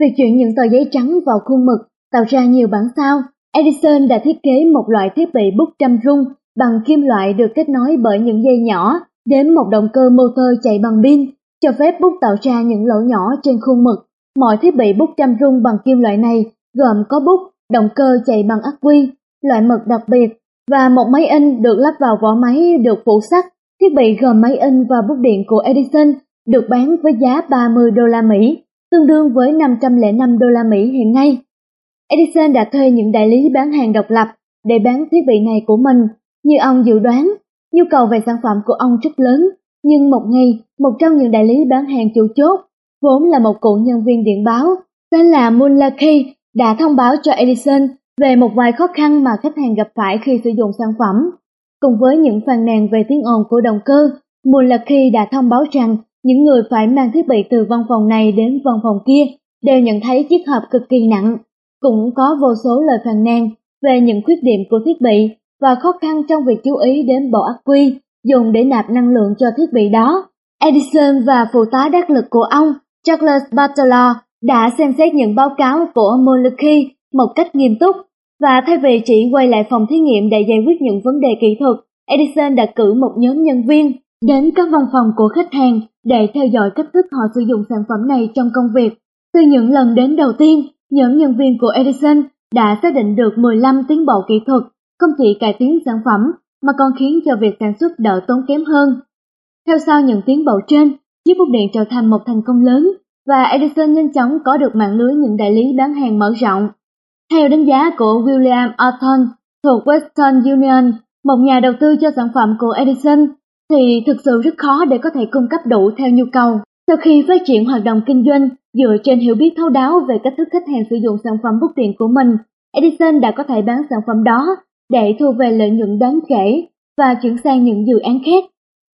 Việc chuyển những tờ giấy trắng vào khuôn mực tạo ra nhiều bản sao, Edison đã thiết kế một loại thiết bị bút trăm rung bằng kim loại được kết nối bởi những dây nhỏ đến một động cơ motor chạy bằng pin, cho phép bút tạo ra những lỗ nhỏ trên khuôn mực. Mọi thiết bị bút chăm rung bằng kim loại này gồm có bút, động cơ chạy bằng ắc quy, loại mực đặc biệt và một máy in được lắp vào vỏ máy được phủ sắt. Thiết bị gồm máy in và bút điện của Edison được bán với giá 30 đô la Mỹ, tương đương với 505 đô la Mỹ hiện nay. Edison đã thuê những đại lý bán hàng độc lập để bán thiết bị này của mình như ông dự đoán, nhu cầu về sản phẩm của ông rất lớn, nhưng một ngày, một trong những đại lý bán hàng chủ chốt, vốn là một cựu nhân viên điện báo, tên là Mulaki, đã thông báo cho Edison về một vài khó khăn mà khách hàng gặp phải khi sử dụng sản phẩm. Cùng với những phàn nàn về tiếng ồn của động cơ, Mulaki đã thông báo rằng những người phải mang thiết bị từ văn phòng này đến văn phòng kia đều nhận thấy chiếc hộp cực kỳ nặng. Cũng có vô số lời phàn nàn về những khuyết điểm của thiết bị và khó khăn trong việc chú ý đến bộ ắc quy dùng để nạp năng lượng cho thiết bị đó. Edison và phụ tá đắc lực của ông, Charles Bachelar, đã xem xét những báo cáo của Molekey một cách nghiêm túc và thay vì chỉ quay lại phòng thí nghiệm để giải quyết những vấn đề kỹ thuật, Edison đã cử một nhóm nhân viên đến các văn phòng của khách hàng để theo dõi cách thức họ sử dụng sản phẩm này trong công việc. Từ những lần đến đầu tiên, nhóm nhân viên của Edison đã xác định được 15 tiến bộ kỹ thuật không chỉ cải tiến sản phẩm mà còn khiến cho việc sản xuất đỡ tốn kém hơn. Theo sau những tiến bộ trên, chiếc bút điện trở thành một thành công lớn và Edison nhanh chóng có được mạng lưới những đại lý bán hàng mở rộng. Theo đánh giá của William Orton thuộc Western Union, một nhà đầu tư cho sản phẩm của Edison, thì thực sự rất khó để có thể cung cấp đủ theo nhu cầu. Sau khi phát triển hoạt động kinh doanh dựa trên hiểu biết thấu đáo về cách thức khách hàng sử dụng sản phẩm bút điện của mình, Edison đã có thể bán sản phẩm đó để thu về lợi nhuận đáng kể và chuyển sang những dự án khác.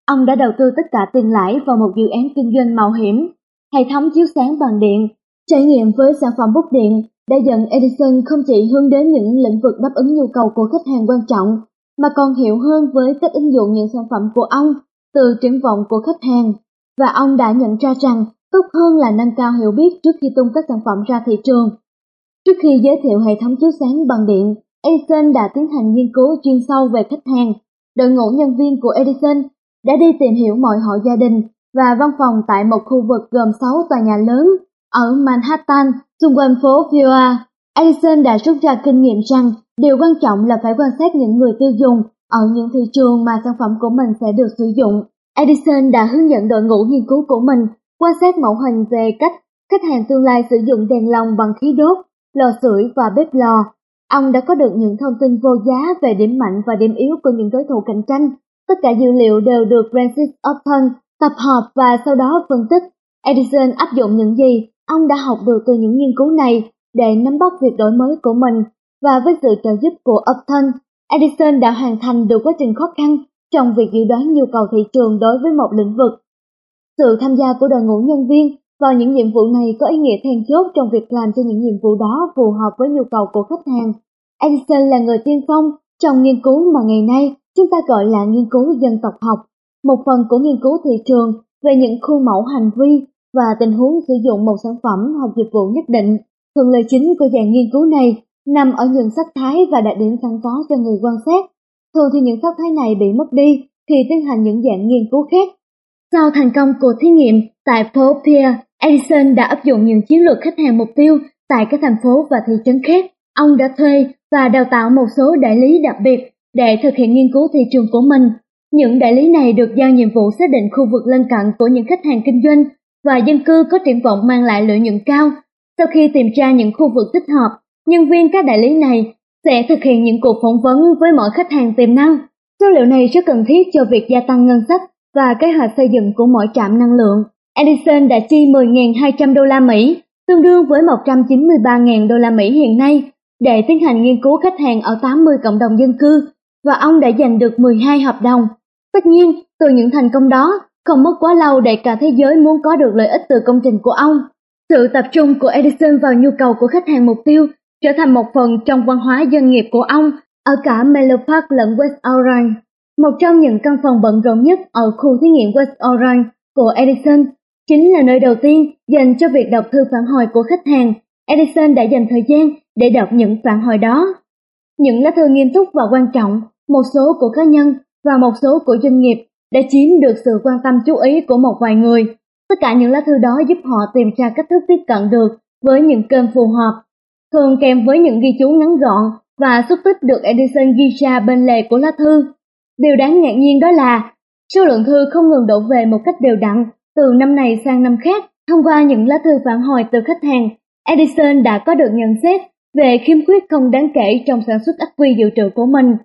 Ông đã đầu tư tất cả tiền lãi vào một dự án kinh doanh mạo hiểm, hệ thống chiếu sáng bằng điện. Trải nghiệm với sản phẩm bút điện đã dẫn Edison không chỉ hướng đến những lĩnh vực đáp ứng nhu cầu của khách hàng quan trọng, mà còn hiểu hơn với cách ứng dụng những sản phẩm của ông từ triển vọng của khách hàng. Và ông đã nhận ra rằng tốt hơn là nâng cao hiểu biết trước khi tung các sản phẩm ra thị trường. Trước khi giới thiệu hệ thống chiếu sáng bằng điện, Edison đã tiến hành nghiên cứu chuyên sâu về khách hàng. Đội ngũ nhân viên của Edison đã đi tìm hiểu mọi hộ gia đình và văn phòng tại một khu vực gồm 6 tòa nhà lớn ở Manhattan, xung quanh phố Fioa. Edison đã rút ra kinh nghiệm rằng điều quan trọng là phải quan sát những người tiêu dùng ở những thị trường mà sản phẩm của mình sẽ được sử dụng. Edison đã hướng dẫn đội ngũ nghiên cứu của mình quan sát mẫu hình về cách khách hàng tương lai sử dụng đèn lồng bằng khí đốt, lò sưởi và bếp lò Ông đã có được những thông tin vô giá về điểm mạnh và điểm yếu của những đối thủ cạnh tranh. Tất cả dữ liệu đều được Francis Upton tập hợp và sau đó phân tích. Edison áp dụng những gì ông đã học được từ những nghiên cứu này để nắm bắt việc đổi mới của mình và với sự trợ giúp của Upton, Edison đã hoàn thành được quá trình khó khăn trong việc dự đoán nhu cầu thị trường đối với một lĩnh vực. Sự tham gia của đội ngũ nhân viên vào những nhiệm vụ này có ý nghĩa then chốt trong việc làm cho những nhiệm vụ đó phù hợp với nhu cầu của khách hàng. Edison là người tiên phong trong nghiên cứu mà ngày nay chúng ta gọi là nghiên cứu dân tộc học. Một phần của nghiên cứu thị trường về những khuôn mẫu hành vi và tình huống sử dụng một sản phẩm hoặc dịch vụ nhất định. Thuận lợi chính của dạng nghiên cứu này nằm ở những sắc thái và đặc điểm sẵn có cho người quan sát. Thường thì những sắc thái này bị mất đi khi tiến hành những dạng nghiên cứu khác. Sau thành công của thí nghiệm tại Pioneer, Edison đã áp dụng những chiến lược khách hàng mục tiêu tại các thành phố và thị trấn khác. Ông đã thuê và đào tạo một số đại lý đặc biệt để thực hiện nghiên cứu thị trường của mình. Những đại lý này được giao nhiệm vụ xác định khu vực lân cận của những khách hàng kinh doanh và dân cư có triển vọng mang lại lợi nhuận cao. Sau khi tìm ra những khu vực thích hợp, nhân viên các đại lý này sẽ thực hiện những cuộc phỏng vấn với mỗi khách hàng tiềm năng. Số liệu này rất cần thiết cho việc gia tăng ngân sách và kế hoạch xây dựng của mỗi trạm năng lượng. Edison đã chi 10.200 đô la Mỹ, tương đương với 193.000 đô la Mỹ hiện nay, để tiến hành nghiên cứu khách hàng ở 80 cộng đồng dân cư, và ông đã giành được 12 hợp đồng. Tất nhiên, từ những thành công đó, không mất quá lâu để cả thế giới muốn có được lợi ích từ công trình của ông. Sự tập trung của Edison vào nhu cầu của khách hàng mục tiêu trở thành một phần trong văn hóa doanh nghiệp của ông ở cả Menlo Park lẫn West Orange. Một trong những căn phòng bận rộn nhất ở khu thí nghiệm West Orange của Edison chính là nơi đầu tiên dành cho việc đọc thư phản hồi của khách hàng. Edison đã dành thời gian để đọc những phản hồi đó. Những lá thư nghiêm túc và quan trọng, một số của cá nhân và một số của doanh nghiệp đã chiếm được sự quan tâm chú ý của một vài người. Tất cả những lá thư đó giúp họ tìm ra cách thức tiếp cận được với những kênh phù hợp, thường kèm với những ghi chú ngắn gọn và xúc tích được Edison ghi ra bên lề của lá thư. Điều đáng ngạc nhiên đó là số lượng thư không ngừng đổ về một cách đều đặn từ năm này sang năm khác. Thông qua những lá thư phản hồi từ khách hàng, Edison đã có được nhận xét về khiếm khuyết không đáng kể trong sản xuất ắc quy dự trữ của mình.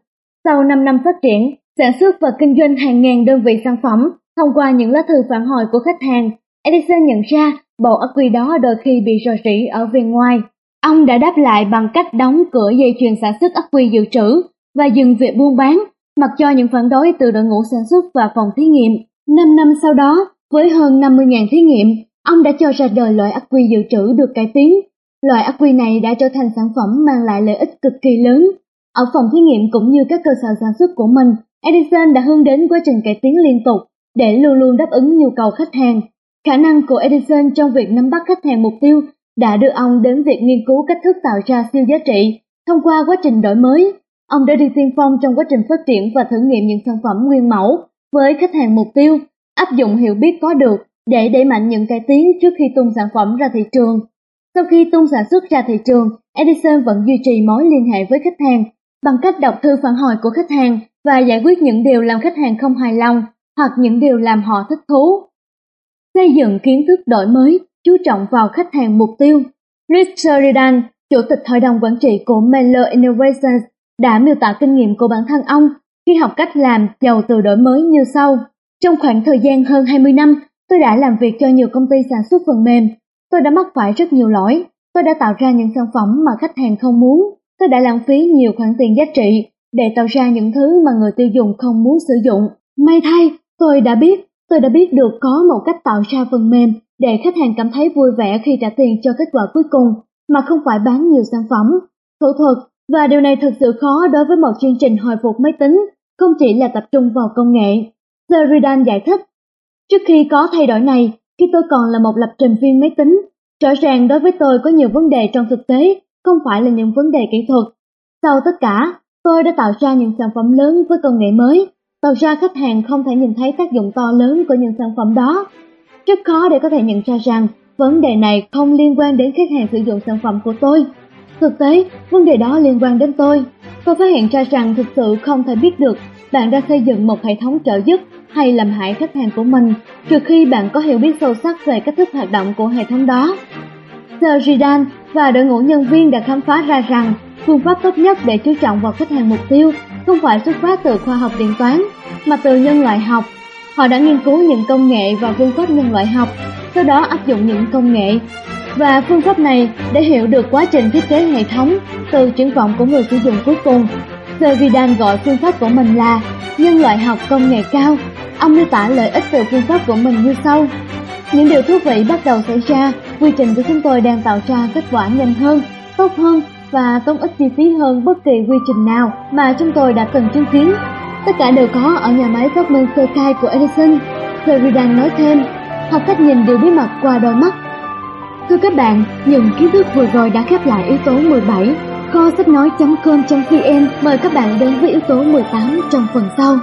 Sau 5 năm phát triển, sản xuất và kinh doanh hàng ngàn đơn vị sản phẩm thông qua những lá thư phản hồi của khách hàng, Edison nhận ra bộ ắc quy đó đôi khi bị rò rỉ ở bên ngoài. Ông đã đáp lại bằng cách đóng cửa dây chuyền sản xuất ắc quy dự trữ và dừng việc buôn bán, mặc cho những phản đối từ đội ngũ sản xuất và phòng thí nghiệm. Năm năm sau đó, với hơn 50.000 thí nghiệm, ông đã cho ra đời loại ắc quy dự trữ được cải tiến. Loại ắc quy này đã trở thành sản phẩm mang lại lợi ích cực kỳ lớn. Ở phòng thí nghiệm cũng như các cơ sở sản xuất của mình, Edison đã hướng đến quá trình cải tiến liên tục để luôn luôn đáp ứng nhu cầu khách hàng. Khả năng của Edison trong việc nắm bắt khách hàng mục tiêu đã đưa ông đến việc nghiên cứu cách thức tạo ra siêu giá trị thông qua quá trình đổi mới. Ông đã đi tiên phong trong quá trình phát triển và thử nghiệm những sản phẩm nguyên mẫu với khách hàng mục tiêu, áp dụng hiểu biết có được để đẩy mạnh những cải tiến trước khi tung sản phẩm ra thị trường. Sau khi tung sản xuất ra thị trường, Edison vẫn duy trì mối liên hệ với khách hàng bằng cách đọc thư phản hồi của khách hàng và giải quyết những điều làm khách hàng không hài lòng hoặc những điều làm họ thích thú. Xây dựng kiến thức đổi mới, chú trọng vào khách hàng mục tiêu. Rick Sheridan, chủ tịch hội đồng quản trị của Mailer Innovations, đã miêu tả kinh nghiệm của bản thân ông khi học cách làm giàu từ đổi mới như sau. Trong khoảng thời gian hơn 20 năm, tôi đã làm việc cho nhiều công ty sản xuất phần mềm. Tôi đã mắc phải rất nhiều lỗi. Tôi đã tạo ra những sản phẩm mà khách hàng không muốn. Tôi đã lãng phí nhiều khoản tiền giá trị để tạo ra những thứ mà người tiêu dùng không muốn sử dụng. May thay, tôi đã biết, tôi đã biết được có một cách tạo ra phần mềm để khách hàng cảm thấy vui vẻ khi trả tiền cho kết quả cuối cùng mà không phải bán nhiều sản phẩm, thủ thuật và điều này thực sự khó đối với một chương trình hồi phục máy tính, không chỉ là tập trung vào công nghệ. Sheridan giải thích, trước khi có thay đổi này, khi tôi còn là một lập trình viên máy tính, rõ ràng đối với tôi có nhiều vấn đề trong thực tế, không phải là những vấn đề kỹ thuật. Sau tất cả, tôi đã tạo ra những sản phẩm lớn với công nghệ mới, tạo ra khách hàng không thể nhìn thấy tác dụng to lớn của những sản phẩm đó. Rất khó để có thể nhận ra rằng vấn đề này không liên quan đến khách hàng sử dụng sản phẩm của tôi. Thực tế, vấn đề đó liên quan đến tôi. Tôi phát hiện ra rằng thực sự không thể biết được bạn đang xây dựng một hệ thống trợ giúp hay làm hại khách hàng của mình trừ khi bạn có hiểu biết sâu sắc về cách thức hoạt động của hệ thống đó. Sir Ridan và đội ngũ nhân viên đã khám phá ra rằng phương pháp tốt nhất để chú trọng vào khách hàng mục tiêu không phải xuất phát từ khoa học điện toán, mà từ nhân loại học. Họ đã nghiên cứu những công nghệ và phương pháp nhân loại học, sau đó áp dụng những công nghệ và phương pháp này để hiểu được quá trình thiết kế hệ thống từ triển vọng của người sử dụng cuối cùng. Seridan gọi phương pháp của mình là nhân loại học công nghệ cao. Ông miêu tả lợi ích từ phương pháp của mình như sau. Những điều thú vị bắt đầu xảy ra, quy trình của chúng tôi đang tạo ra kết quả nhanh hơn, tốt hơn và tốn ít chi phí hơn bất kỳ quy trình nào mà chúng tôi đã từng chứng kiến. Tất cả đều có ở nhà máy phát minh sơ khai của edison. Sheridan nói thêm, học cách nhìn điều bí mật qua đôi mắt. Thưa các bạn, những kiến thức vừa rồi đã khép lại yếu tố 17 kho sách nói com vn. Mời các bạn đến với yếu tố 18 trong phần sau.